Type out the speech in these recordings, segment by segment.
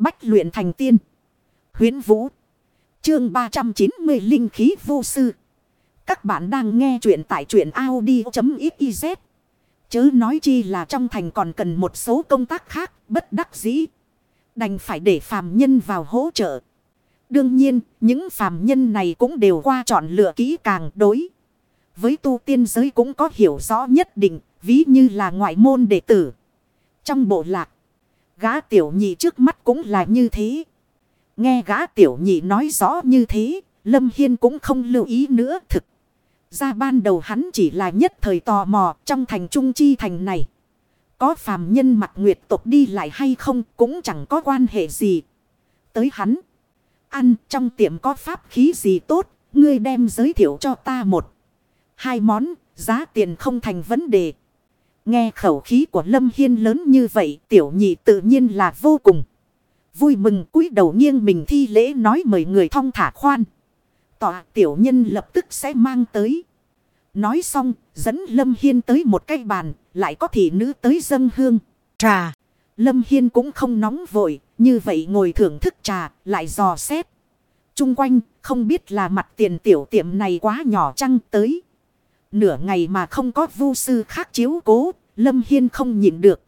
Bách luyện thành tiên. Huyến Vũ. Chương 390 Linh khí vô sư. Các bạn đang nghe truyện tại truyện Audi.xyz. Chớ nói chi là trong thành còn cần một số công tác khác bất đắc dĩ. Đành phải để phàm nhân vào hỗ trợ. Đương nhiên, những phàm nhân này cũng đều qua chọn lựa kỹ càng đối. Với tu tiên giới cũng có hiểu rõ nhất định, ví như là ngoại môn đệ tử. Trong bộ lạc, gã tiểu nhị trước mắt cũng là như thế. Nghe gã tiểu nhị nói rõ như thế, Lâm Hiên cũng không lưu ý nữa thực. Ra ban đầu hắn chỉ là nhất thời tò mò trong thành trung chi thành này. Có phàm nhân mặt nguyệt tộc đi lại hay không cũng chẳng có quan hệ gì. Tới hắn. Ăn trong tiệm có pháp khí gì tốt. Ngươi đem giới thiệu cho ta một. Hai món. Giá tiền không thành vấn đề. Nghe khẩu khí của Lâm Hiên lớn như vậy. Tiểu nhị tự nhiên là vô cùng. Vui mừng cúi đầu nghiêng mình thi lễ nói mời người thong thả khoan. Tọa tiểu nhân lập tức sẽ mang tới. Nói xong, dẫn Lâm Hiên tới một cái bàn, lại có thị nữ tới dâng hương. Trà. Lâm Hiên cũng không nóng vội, như vậy ngồi thưởng thức trà, lại dò xét. Trung quanh, không biết là mặt tiền tiểu tiệm này quá nhỏ chăng tới. Nửa ngày mà không có vu sư khác chiếu cố, Lâm Hiên không nhịn được.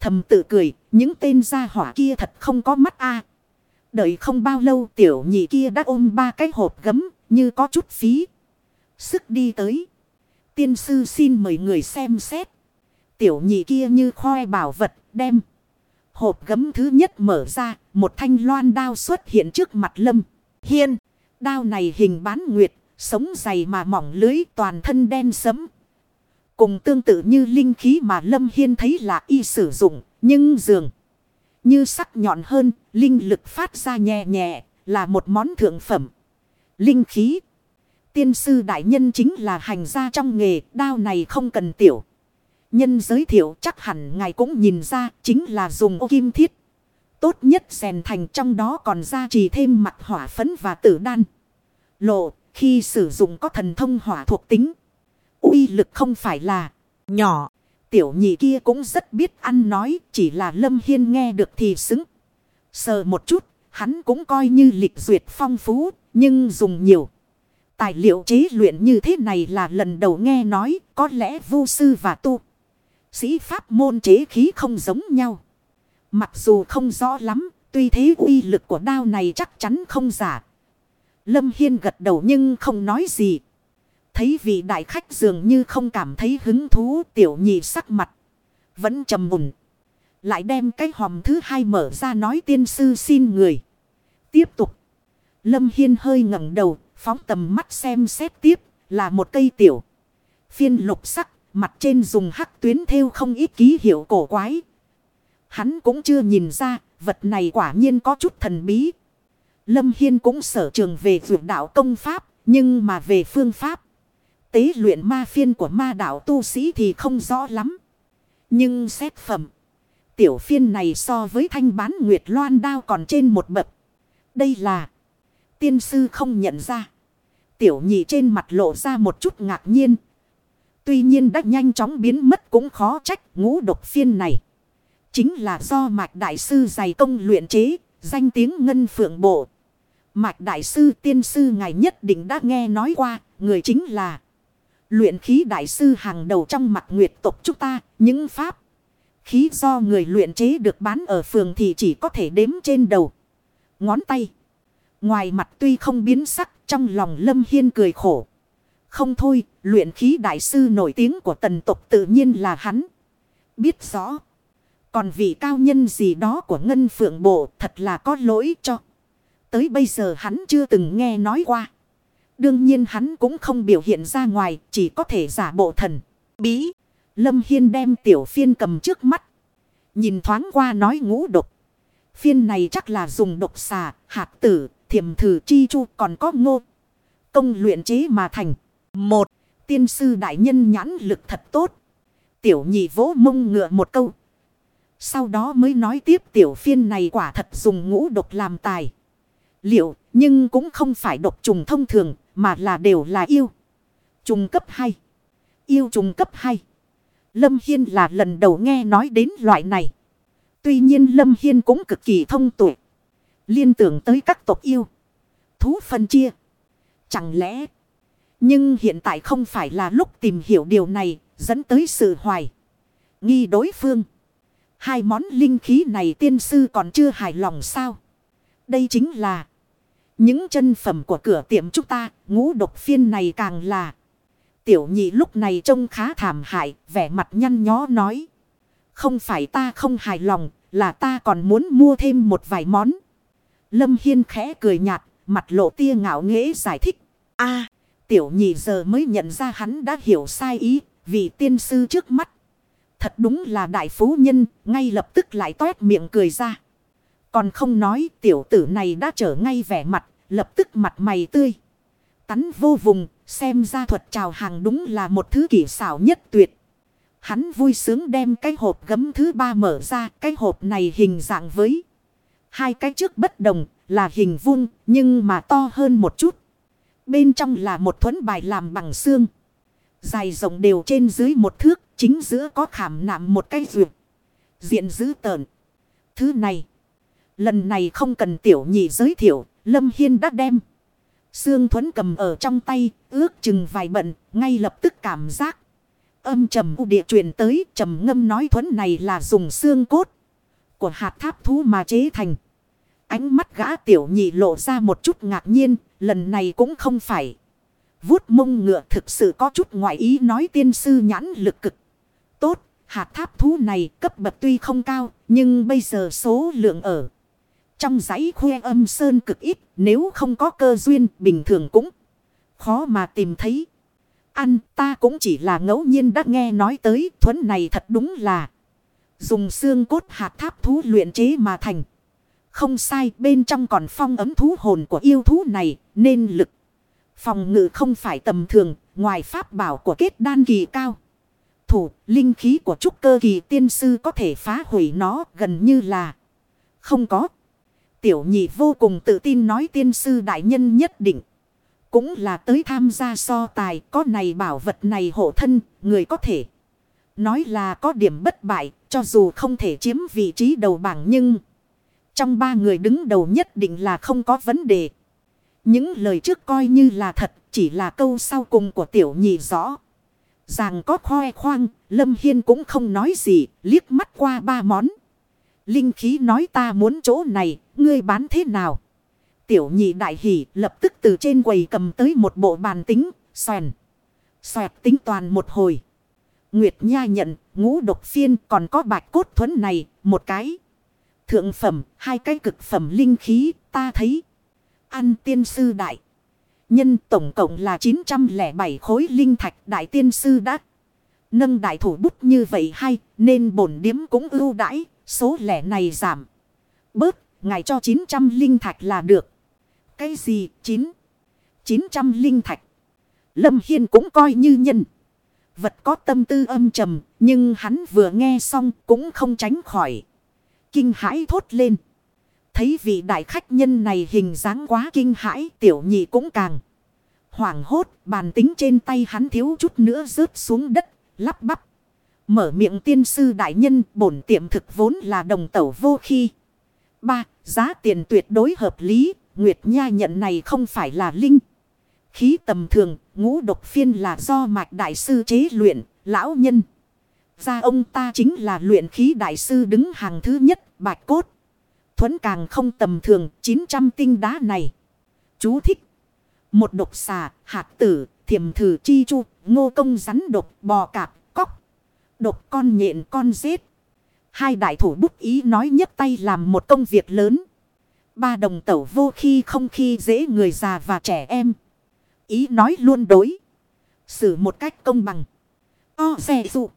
Thầm tự cười, những tên gia hỏa kia thật không có mắt a Đợi không bao lâu tiểu nhị kia đã ôm ba cái hộp gấm, như có chút phí. Sức đi tới. Tiên sư xin mời người xem xét. Tiểu nhị kia như khoe bảo vật đem. Hộp gấm thứ nhất mở ra. Một thanh loan đao xuất hiện trước mặt lâm. Hiên. Đao này hình bán nguyệt. Sống dày mà mỏng lưới toàn thân đen sấm. Cùng tương tự như linh khí mà lâm hiên thấy là y sử dụng. Nhưng dường. Như sắc nhọn hơn. Linh lực phát ra nhẹ nhẹ. Là một món thượng phẩm. Linh khí. Tiên sư đại nhân chính là hành gia trong nghề, đao này không cần tiểu. Nhân giới thiệu chắc hẳn ngài cũng nhìn ra chính là dùng ô kim thiết. Tốt nhất rèn thành trong đó còn gia trì thêm mặt hỏa phấn và tử đan. Lộ, khi sử dụng có thần thông hỏa thuộc tính uy lực không phải là nhỏ. Tiểu nhị kia cũng rất biết ăn nói, chỉ là Lâm Hiên nghe được thì xứng. Sờ một chút, hắn cũng coi như lịch duyệt phong phú, nhưng dùng nhiều. Tài liệu chế luyện như thế này là lần đầu nghe nói có lẽ vu sư và tu. Sĩ pháp môn chế khí không giống nhau. Mặc dù không rõ lắm, tuy thế uy lực của đao này chắc chắn không giả. Lâm Hiên gật đầu nhưng không nói gì. Thấy vị đại khách dường như không cảm thấy hứng thú tiểu nhị sắc mặt. Vẫn trầm mùn. Lại đem cái hòm thứ hai mở ra nói tiên sư xin người. Tiếp tục. Lâm Hiên hơi ngẩng đầu Phóng tầm mắt xem xét tiếp là một cây tiểu. Phiên lục sắc, mặt trên dùng hắc tuyến theo không ít ký hiệu cổ quái. Hắn cũng chưa nhìn ra, vật này quả nhiên có chút thần bí. Lâm Hiên cũng sở trường về vượt đạo công pháp, nhưng mà về phương pháp. Tế luyện ma phiên của ma đạo tu sĩ thì không rõ lắm. Nhưng xét phẩm. Tiểu phiên này so với thanh bán nguyệt loan đao còn trên một bậc. Đây là tiên sư không nhận ra. Tiểu nhị trên mặt lộ ra một chút ngạc nhiên. Tuy nhiên đã nhanh chóng biến mất cũng khó trách ngũ độc phiên này. Chính là do mạch đại sư dày công luyện chế, danh tiếng ngân phượng bộ. Mạch đại sư tiên sư ngài nhất định đã nghe nói qua, người chính là luyện khí đại sư hàng đầu trong mặt nguyệt tộc chúng ta, những pháp. Khí do người luyện chế được bán ở phường thì chỉ có thể đếm trên đầu. Ngón tay. Ngoài mặt tuy không biến sắc, trong lòng Lâm Hiên cười khổ. Không thôi, luyện khí đại sư nổi tiếng của tần tộc tự nhiên là hắn. Biết rõ. Còn vị cao nhân gì đó của Ngân Phượng Bộ thật là có lỗi cho. Tới bây giờ hắn chưa từng nghe nói qua. Đương nhiên hắn cũng không biểu hiện ra ngoài, chỉ có thể giả bộ thần. Bí. Lâm Hiên đem tiểu phiên cầm trước mắt. Nhìn thoáng qua nói ngũ độc. Phiên này chắc là dùng độc xà, hạt tử, thiểm thử chi chu còn có ngô. Công luyện chế mà thành. Một, tiên sư đại nhân nhãn lực thật tốt. Tiểu nhị vỗ mông ngựa một câu. Sau đó mới nói tiếp tiểu phiên này quả thật dùng ngũ độc làm tài. Liệu, nhưng cũng không phải độc trùng thông thường, mà là đều là yêu. Trùng cấp 2. Yêu trùng cấp 2. Lâm Hiên là lần đầu nghe nói đến loại này. Tuy nhiên Lâm Hiên cũng cực kỳ thông tuệ. Liên tưởng tới các tộc yêu. Thú phân chia. Chẳng lẽ. Nhưng hiện tại không phải là lúc tìm hiểu điều này. Dẫn tới sự hoài. Nghi đối phương. Hai món linh khí này tiên sư còn chưa hài lòng sao. Đây chính là. Những chân phẩm của cửa tiệm chúng ta. Ngũ độc phiên này càng là. Tiểu nhị lúc này trông khá thảm hại. Vẻ mặt nhăn nhó nói. Không phải ta không hài lòng. Là ta còn muốn mua thêm một vài món. Lâm Hiên khẽ cười nhạt. Mặt lộ tia ngạo nghễ giải thích. a, tiểu nhị giờ mới nhận ra hắn đã hiểu sai ý. Vì tiên sư trước mắt. Thật đúng là đại phú nhân. Ngay lập tức lại toét miệng cười ra. Còn không nói tiểu tử này đã trở ngay vẻ mặt. Lập tức mặt mày tươi. Tắn vô vùng. Xem ra thuật chào hàng đúng là một thứ kỳ xảo nhất tuyệt. Hắn vui sướng đem cái hộp gấm thứ ba mở ra. Cái hộp này hình dạng với. Hai cái trước bất đồng là hình vuông nhưng mà to hơn một chút. Bên trong là một thuẫn bài làm bằng xương. Dài rộng đều trên dưới một thước. Chính giữa có khảm nạm một cái ruột, Diện dữ tợn. Thứ này. Lần này không cần tiểu nhị giới thiệu. Lâm Hiên đã đem. Xương thuẫn cầm ở trong tay. Ước chừng vài bận. Ngay lập tức cảm giác. Âm trầm u địa truyền tới. trầm ngâm nói thuẫn này là dùng xương cốt. Của hạt tháp thú mà chế thành. Ánh mắt gã tiểu nhị lộ ra một chút ngạc nhiên. Lần này cũng không phải. Vuốt mông ngựa thực sự có chút ngoại ý nói tiên sư nhãn lực cực. Tốt, hạt tháp thú này cấp bậc tuy không cao, nhưng bây giờ số lượng ở. Trong dãy khuê âm sơn cực ít, nếu không có cơ duyên bình thường cũng khó mà tìm thấy. Ăn ta cũng chỉ là ngẫu nhiên đã nghe nói tới thuấn này thật đúng là dùng xương cốt hạt tháp thú luyện chế mà thành. Không sai bên trong còn phong ấm thú hồn của yêu thú này nên lực. Phòng ngự không phải tầm thường ngoài pháp bảo của kết đan kỳ cao. Thủ linh khí của trúc cơ kỳ tiên sư có thể phá hủy nó gần như là không có. Tiểu nhị vô cùng tự tin nói tiên sư đại nhân nhất định. Cũng là tới tham gia so tài có này bảo vật này hộ thân người có thể. Nói là có điểm bất bại cho dù không thể chiếm vị trí đầu bảng nhưng... Trong ba người đứng đầu nhất định là không có vấn đề. Những lời trước coi như là thật, chỉ là câu sau cùng của tiểu nhị rõ. Ràng có khoe khoang, Lâm Hiên cũng không nói gì, liếc mắt qua ba món. Linh khí nói ta muốn chỗ này, ngươi bán thế nào? Tiểu nhị đại hỉ lập tức từ trên quầy cầm tới một bộ bàn tính, xoèn. Xoẹt tính toàn một hồi. Nguyệt Nha nhận, ngũ độc phiên còn có bạch cốt thuẫn này, một cái. Thượng phẩm, hai cái cực phẩm linh khí, ta thấy. Ăn tiên sư đại. Nhân tổng cộng là 907 khối linh thạch đại tiên sư đã. Nâng đại thủ bút như vậy hay nên bổn điếm cũng ưu đãi, số lẻ này giảm. Bớt, ngài cho 900 linh thạch là được. Cái gì 9? 900 linh thạch. Lâm Hiên cũng coi như nhân. Vật có tâm tư âm trầm, nhưng hắn vừa nghe xong cũng không tránh khỏi. Kinh hãi thốt lên. Thấy vị đại khách nhân này hình dáng quá kinh hãi tiểu nhị cũng càng. Hoảng hốt bàn tính trên tay hắn thiếu chút nữa rớt xuống đất lắp bắp. Mở miệng tiên sư đại nhân bổn tiệm thực vốn là đồng tẩu vô khi. ba Giá tiền tuyệt đối hợp lý. Nguyệt Nha nhận này không phải là linh. Khí tầm thường ngũ độc phiên là do mạch đại sư chế luyện. Lão nhân. Ra ông ta chính là luyện khí đại sư đứng hàng thứ nhất bạch cốt Thuấn càng không tầm thường 900 tinh đá này. Chú thích. Một độc xà, hạt tử, thiềm thử chi chu, ngô công rắn độc, bò cạp. Độc con nhện con rết. Hai đại thủ bút ý nói nhấc tay làm một công việc lớn. Ba đồng tẩu vô khi không khi dễ người già và trẻ em. Ý nói luôn đối. Xử một cách công bằng. O xe dụ.